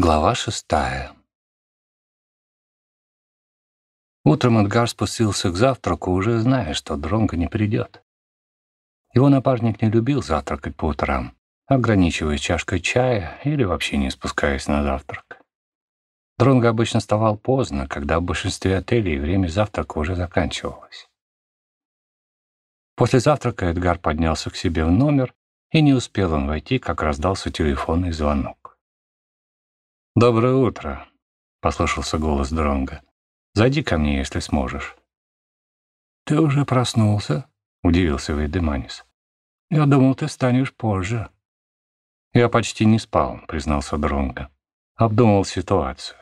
Глава шестая Утром Эдгар спустился к завтраку, уже зная, что Дронго не придет. Его напарник не любил завтракать по утрам, ограничиваясь чашкой чая или вообще не спускаясь на завтрак. Дронго обычно вставал поздно, когда в большинстве отелей время завтрака уже заканчивалось. После завтрака Эдгар поднялся к себе в номер, и не успел он войти, как раздался телефонный звонок. «Доброе утро», — послышался голос Дронга. «Зайди ко мне, если сможешь». «Ты уже проснулся?» — удивился Вейдеманис. «Я думал, ты станешь позже». «Я почти не спал», — признался Дронга. Обдумал ситуацию.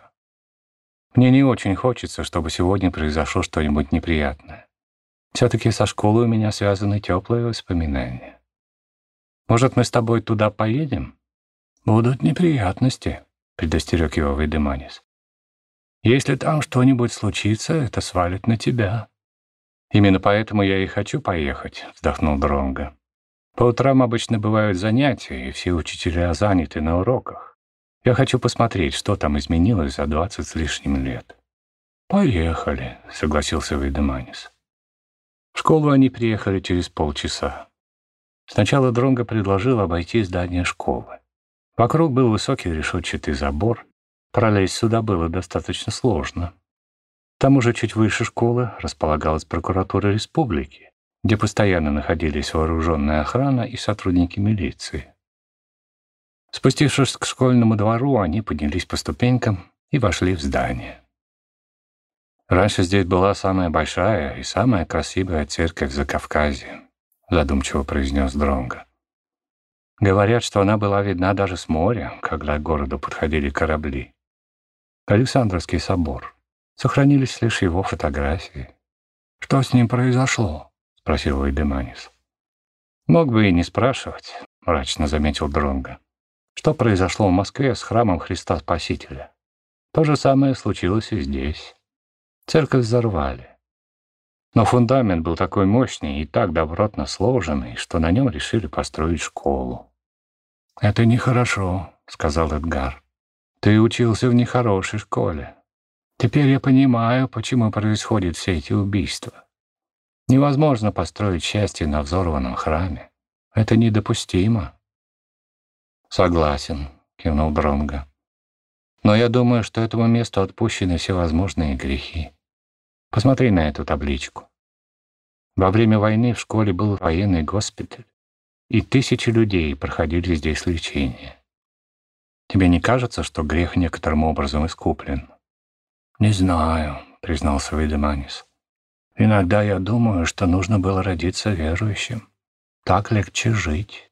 «Мне не очень хочется, чтобы сегодня произошло что-нибудь неприятное. Все-таки со школой у меня связаны теплые воспоминания. Может, мы с тобой туда поедем?» «Будут неприятности», — предостерег его Вейдеманис. «Если там что-нибудь случится, это свалит на тебя». «Именно поэтому я и хочу поехать», — вздохнул Дронго. «По утрам обычно бывают занятия, и все учителя заняты на уроках. Я хочу посмотреть, что там изменилось за двадцать с лишним лет». «Поехали», — согласился Вейдеманис. В школу они приехали через полчаса. Сначала Дронго предложил обойти здание школы. Вокруг был высокий решетчатый забор. Пролезть сюда было достаточно сложно. К тому же чуть выше школы располагалась прокуратура республики, где постоянно находились вооруженная охрана и сотрудники милиции. Спустившись к школьному двору, они поднялись по ступенькам и вошли в здание. «Раньше здесь была самая большая и самая красивая церковь за Кавказе», задумчиво произнес Дронго. Говорят, что она была видна даже с моря, когда к городу подходили корабли. Александровский собор. Сохранились лишь его фотографии. «Что с ним произошло?» — спросил Вайдеманис. «Мог бы и не спрашивать», — мрачно заметил Дронга. «Что произошло в Москве с храмом Христа Спасителя? То же самое случилось и здесь. Церковь взорвали. Но фундамент был такой мощный и так добротно сложенный, что на нем решили построить школу. «Это нехорошо», — сказал Эдгар. «Ты учился в нехорошей школе. Теперь я понимаю, почему происходят все эти убийства. Невозможно построить счастье на взорванном храме. Это недопустимо». «Согласен», — кивнул Дронго. «Но я думаю, что этому месту отпущены всевозможные грехи. Посмотри на эту табличку. Во время войны в школе был военный госпиталь, и тысячи людей проходили здесь лечение. Тебе не кажется, что грех некоторым образом искуплен? «Не знаю», — признался Видеманис. «Иногда я думаю, что нужно было родиться верующим. Так легче жить».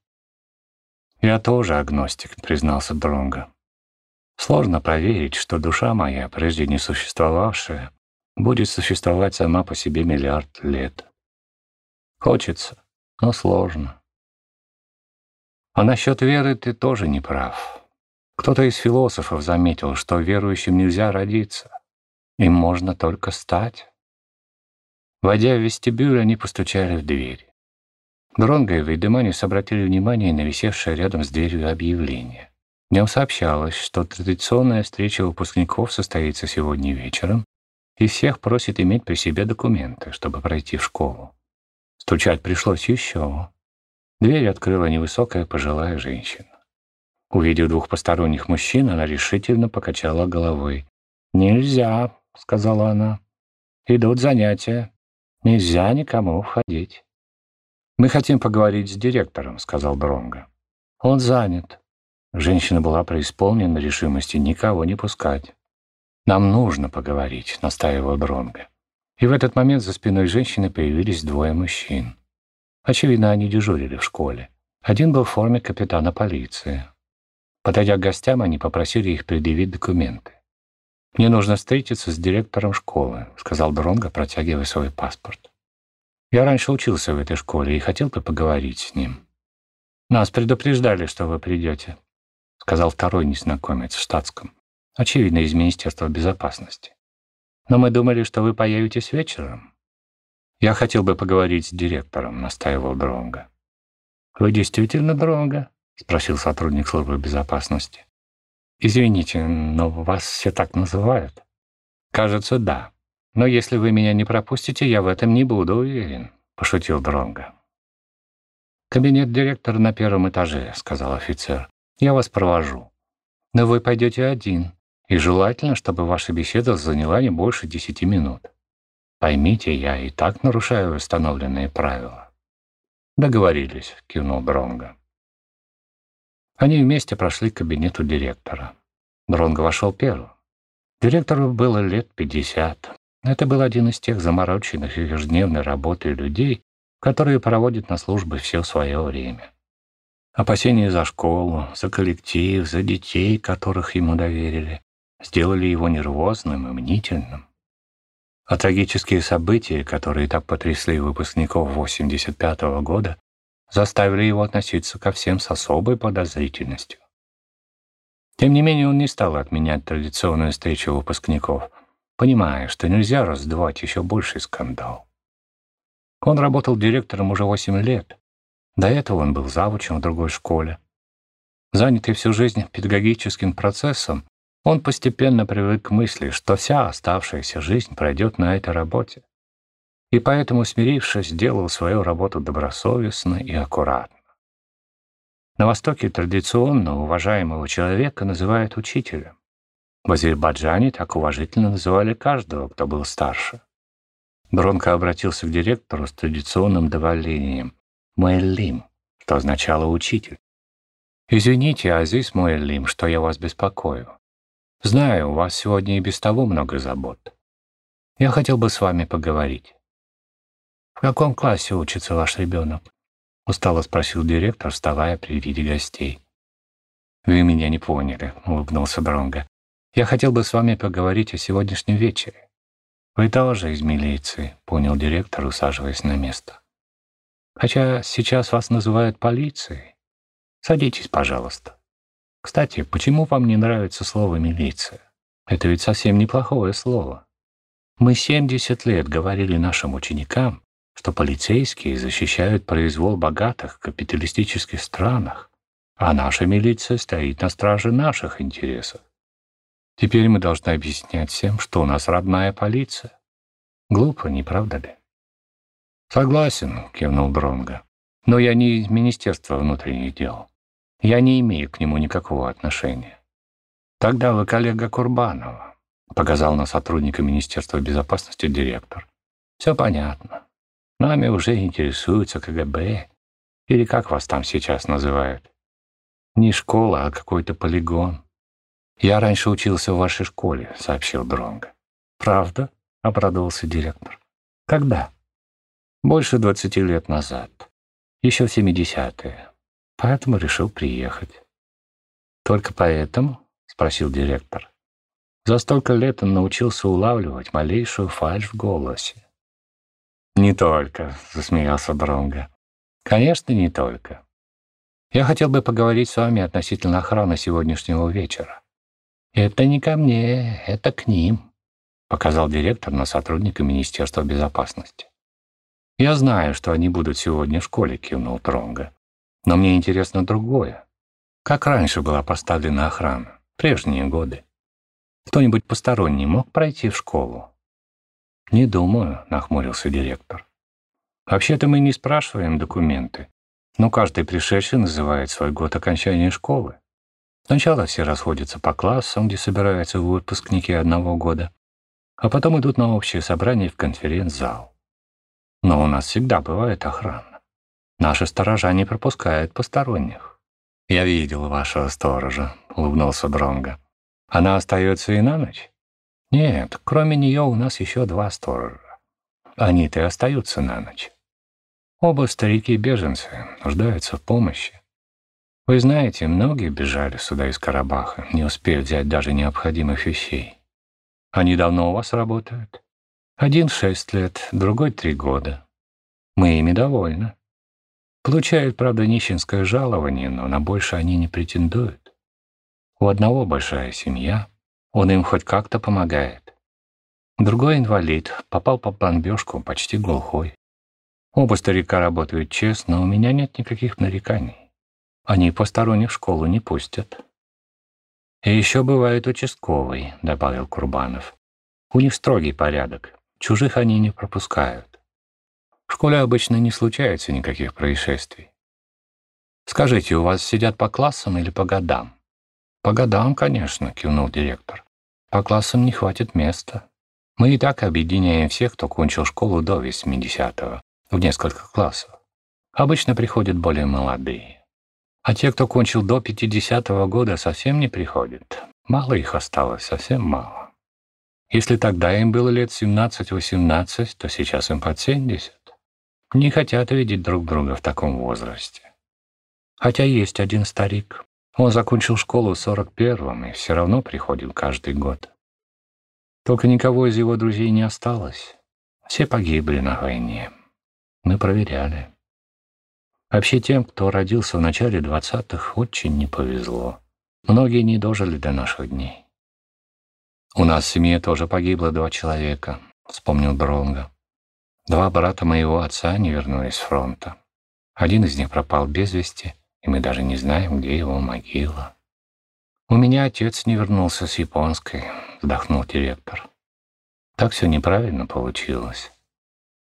«Я тоже агностик», — признался Дронго. «Сложно проверить, что душа моя, прежде не существовавшая, будет существовать сама по себе миллиард лет. Хочется, но сложно. А насчет веры ты тоже не прав. Кто-то из философов заметил, что верующим нельзя родиться. Им можно только стать. Войдя в вестибюль, они постучали в дверь. Дронго и Вейдеманис обратили внимание на висевшее рядом с дверью объявление. В нем сообщалось, что традиционная встреча выпускников состоится сегодня вечером и всех просит иметь при себе документы, чтобы пройти в школу. Стучать пришлось еще. Дверь открыла невысокая пожилая женщина. Увидев двух посторонних мужчин, она решительно покачала головой. «Нельзя», — сказала она. «Идут занятия. Нельзя никому входить». «Мы хотим поговорить с директором», — сказал Дронго. «Он занят». Женщина была преисполнена решимости никого не пускать. «Нам нужно поговорить», — настаивал Дронго. И в этот момент за спиной женщины появились двое мужчин. Очевидно, они дежурили в школе. Один был в форме капитана полиции. Подойдя к гостям, они попросили их предъявить документы. «Мне нужно встретиться с директором школы», — сказал Дронго, протягивая свой паспорт. «Я раньше учился в этой школе и хотел бы поговорить с ним». «Нас предупреждали, что вы придете», — сказал второй незнакомец в штатском очевидно, из Министерства безопасности. Но мы думали, что вы появитесь вечером. Я хотел бы поговорить с директором, настаивал Дронга. Вы действительно Дронга? спросил сотрудник службы безопасности. Извините, но вас все так называют. Кажется, да. Но если вы меня не пропустите, я в этом не буду уверен, пошутил Дронга. Кабинет директора на первом этаже, сказал офицер. Я вас провожу. Но вы пойдете один, и желательно, чтобы ваша беседа заняла не больше десяти минут. Поймите, я и так нарушаю установленные правила. Договорились, кивнул Дронга. Они вместе прошли к кабинету директора. Дронго вошел первым. Директору было лет пятьдесят. Это был один из тех замороченных ежедневной работой людей, которые проводят на службе все свое время. Опасения за школу, за коллектив, за детей, которых ему доверили, сделали его нервозным и мнительным. А трагические события, которые так потрясли выпускников 85 -го года, заставили его относиться ко всем с особой подозрительностью. Тем не менее, он не стал отменять традиционную встречу выпускников, понимая, что нельзя раздувать еще больший скандал. Он работал директором уже 8 лет. До этого он был завучем в другой школе. Занятый всю жизнь педагогическим процессом, он постепенно привык к мысли, что вся оставшаяся жизнь пройдет на этой работе и поэтому, смирившись, делал свою работу добросовестно и аккуратно. На Востоке традиционно уважаемого человека называют учителем. В Азербайджане так уважительно называли каждого, кто был старше. Бронко обратился к директору с традиционным добавлением «Муэллим», что означало «учитель». «Извините, Азиз Муэллим, что я вас беспокою. Знаю, у вас сегодня и без того много забот. Я хотел бы с вами поговорить. «В каком классе учится ваш ребенок?» — устало спросил директор, вставая при виде гостей. «Вы меня не поняли», — улыбнулся Бронго. «Я хотел бы с вами поговорить о сегодняшнем вечере». «Вы тоже из милиции», — понял директор, усаживаясь на место. «Хотя сейчас вас называют полицией. Садитесь, пожалуйста. Кстати, почему вам не нравится слово «милиция»? Это ведь совсем неплохое слово. Мы 70 лет говорили нашим ученикам, что полицейские защищают произвол богатых в капиталистических странах, а наша милиция стоит на страже наших интересов. Теперь мы должны объяснять всем, что у нас родная полиция. Глупо, не правда ли? Согласен, кивнул Дронга. Но я не из Министерства внутренних дел. Я не имею к нему никакого отношения. Тогда вы коллега Курбанова, показал на сотрудника Министерства безопасности директор. Все понятно. Нами уже интересуются КГБ. Или как вас там сейчас называют? Не школа, а какой-то полигон. Я раньше учился в вашей школе, сообщил Дронга. Правда? Обрадовался директор. Когда? Больше двадцати лет назад. Еще в семидесятые. Поэтому решил приехать. Только поэтому? Спросил директор. За столько лет он научился улавливать малейшую фальшь в голосе. «Не только», — засмеялся Дронго. «Конечно, не только. Я хотел бы поговорить с вами относительно охраны сегодняшнего вечера». «Это не ко мне, это к ним», — показал директор на сотрудника Министерства безопасности. «Я знаю, что они будут сегодня в школе», — кивнул Тронго. «Но мне интересно другое. Как раньше была поставлена охрана? Прежние годы. Кто-нибудь посторонний мог пройти в школу?» «Не думаю», — нахмурился директор. «Вообще-то мы не спрашиваем документы, но каждый пришедший называет свой год окончания школы. Сначала все расходятся по классам, где собираются выпускники одного года, а потом идут на общее собрание в конференц-зал. Но у нас всегда бывает охрана. Наши сторожа не пропускают посторонних. «Я видел вашего сторожа», — улыбнулся Дронго. «Она остается и на ночь?» Нет, кроме нее у нас еще два сторожа. Они-то и остаются на ночь. Оба старики-беженцы нуждаются в помощи. Вы знаете, многие бежали сюда из Карабаха, не успев взять даже необходимых вещей. Они давно у вас работают? Один шесть лет, другой три года. Мы ими довольны. Получают, правда, нищенское жалование, но на больше они не претендуют. У одного большая семья — он им хоть как-то помогает. Другой инвалид, попал по бомбежку, почти глухой. Оба старика работают честно, у меня нет никаких нареканий. Они посторонних в школу не пустят. «И еще бывает участковый», — добавил Курбанов. «У них строгий порядок. Чужих они не пропускают. В школе обычно не случается никаких происшествий. Скажите, у вас сидят по классам или по годам?» «По годам, конечно», — кивнул директор. «По классам не хватит места. Мы и так объединяем всех, кто кончил школу до 80-го, в несколько классов. Обычно приходят более молодые. А те, кто кончил до 50-го года, совсем не приходят. Мало их осталось, совсем мало. Если тогда им было лет 17-18, то сейчас им под 70. Не хотят видеть друг друга в таком возрасте. Хотя есть один старик. Он закончил школу в 41-м и все равно приходил каждый год. Только никого из его друзей не осталось. Все погибли на войне. Мы проверяли. Вообще тем, кто родился в начале двадцатых, очень не повезло. Многие не дожили до наших дней. «У нас в семье тоже погибло два человека», — вспомнил Дронго. «Два брата моего отца не вернулись с фронта. Один из них пропал без вести, и мы даже не знаем, где его могила». «У меня отец не вернулся с японской», — вздохнул директор. «Так все неправильно получилось.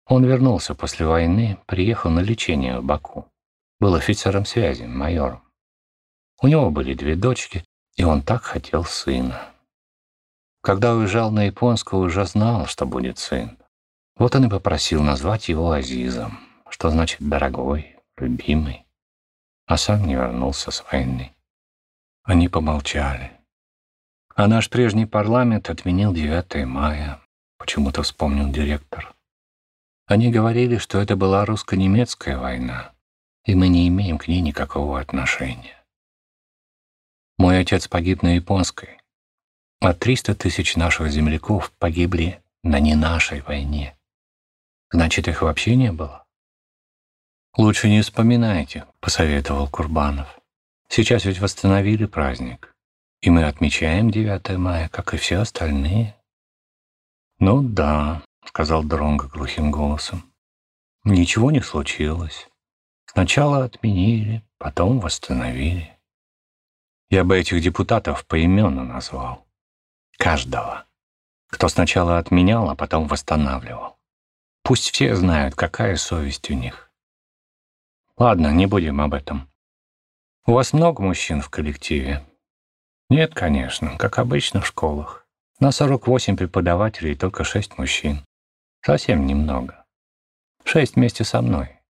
Он вернулся после войны, приехал на лечение в Баку был офицером связи, майором. У него были две дочки, и он так хотел сына. Когда уезжал на японскую, уже знал, что будет сын. Вот он и попросил назвать его Азизом, что значит «дорогой», «любимый», а сам не вернулся с войны. Они помолчали. А наш прежний парламент отменил 9 мая, почему-то вспомнил директор. Они говорили, что это была русско-немецкая война, и мы не имеем к ней никакого отношения. Мой отец погиб на японской, а 300 тысяч наших земляков погибли на не нашей войне. Значит, их вообще не было? «Лучше не вспоминайте», — посоветовал Курбанов. «Сейчас ведь восстановили праздник, и мы отмечаем 9 мая, как и все остальные». «Ну да», — сказал Дронго глухим голосом. «Ничего не случилось. Сначала отменили, потом восстановили. Я бы этих депутатов поименно назвал. Каждого. Кто сначала отменял, а потом восстанавливал. Пусть все знают, какая совесть у них. Ладно, не будем об этом. У вас много мужчин в коллективе? Нет, конечно, как обычно в школах. На 48 преподавателей только 6 мужчин. Совсем немного. Шесть вместе со мной.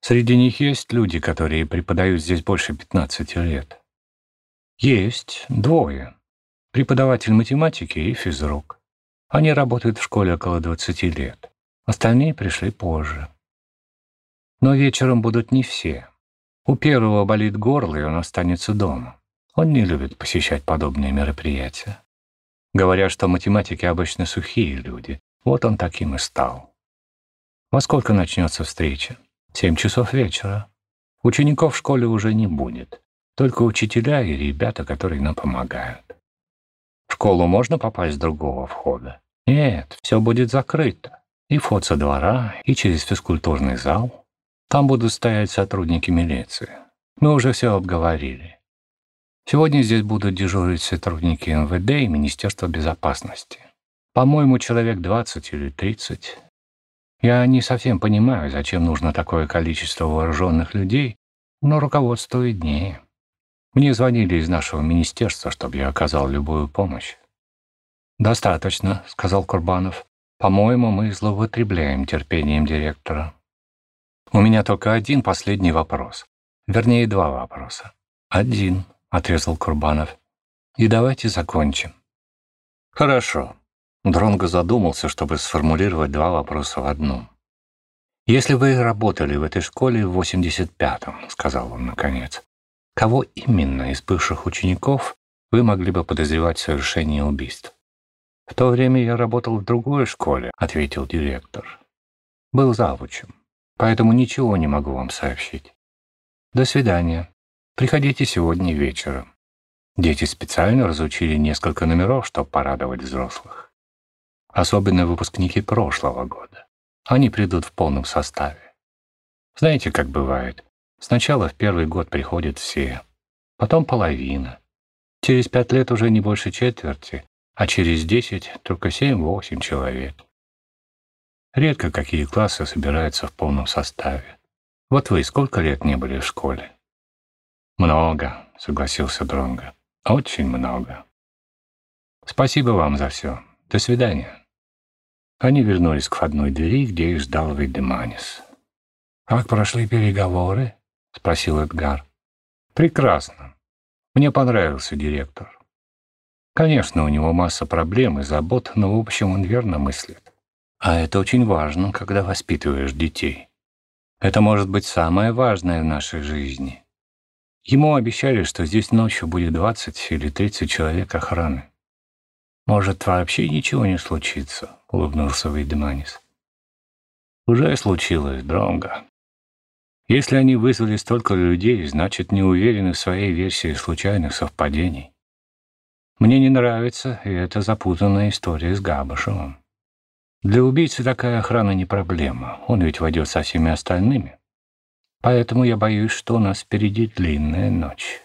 Среди них есть люди, которые преподают здесь больше 15 лет. Есть двое. Преподаватель математики и физрук. Они работают в школе около 20 лет. Остальные пришли позже. Но вечером будут не все. У первого болит горло, и он останется дома. Он не любит посещать подобные мероприятия. Говорят, что математики обычно сухие люди. Вот он таким и стал. Во сколько начнется встреча? Семь часов вечера. Учеников в школе уже не будет. Только учителя и ребята, которые нам помогают. В школу можно попасть с другого входа? Нет, все будет закрыто. И вход со двора, и через физкультурный зал. Там будут стоять сотрудники милиции. Мы уже все обговорили. Сегодня здесь будут дежурить сотрудники МВД и Министерства безопасности. По-моему, человек 20 или 30. Я не совсем понимаю, зачем нужно такое количество вооруженных людей, но руководство виднее. Мне звонили из нашего министерства, чтобы я оказал любую помощь. «Достаточно», — сказал Курбанов. «По-моему, мы злоупотребляем терпением директора». «У меня только один последний вопрос. Вернее, два вопроса». «Один», — отрезал Курбанов. «И давайте закончим». «Хорошо», Дронго задумался, чтобы сформулировать два вопроса в одном. «Если вы работали в этой школе в 85-м», — сказал он наконец, «кого именно из бывших учеников вы могли бы подозревать в совершении убийств?» «В то время я работал в другой школе», — ответил директор. «Был завучем, поэтому ничего не могу вам сообщить. До свидания. Приходите сегодня вечером. Дети специально разучили несколько номеров, чтобы порадовать взрослых особенно выпускники прошлого года. Они придут в полном составе. Знаете, как бывает? Сначала в первый год приходят все, потом половина, Через пять лет уже не больше четверти, а через десять только семь-восемь человек. Редко какие классы собираются в полном составе. Вот вы сколько лет не были в школе? Много, согласился Дронго. Очень много. Спасибо вам за все. До свидания. Они вернулись к входной двери, где их ждал Вейдеманис. «Как прошли переговоры?» — спросил Эдгар. «Прекрасно. Мне понравился директор. Конечно, у него масса проблем и забот, но в общем он верно мыслит. А это очень важно, когда воспитываешь детей. Это может быть самое важное в нашей жизни. Ему обещали, что здесь ночью будет 20 или 30 человек охраны. Может, вообще ничего не случится, улыбнулся Вейдеманис. Уже случилось, Дронго. Если они вызвали столько людей, значит, не уверены в своей версии случайных совпадений. Мне не нравится и эта запутанная история с Габышевым. Для убийцы такая охрана не проблема, он ведь войдет со всеми остальными. Поэтому я боюсь, что у нас впереди длинная ночь.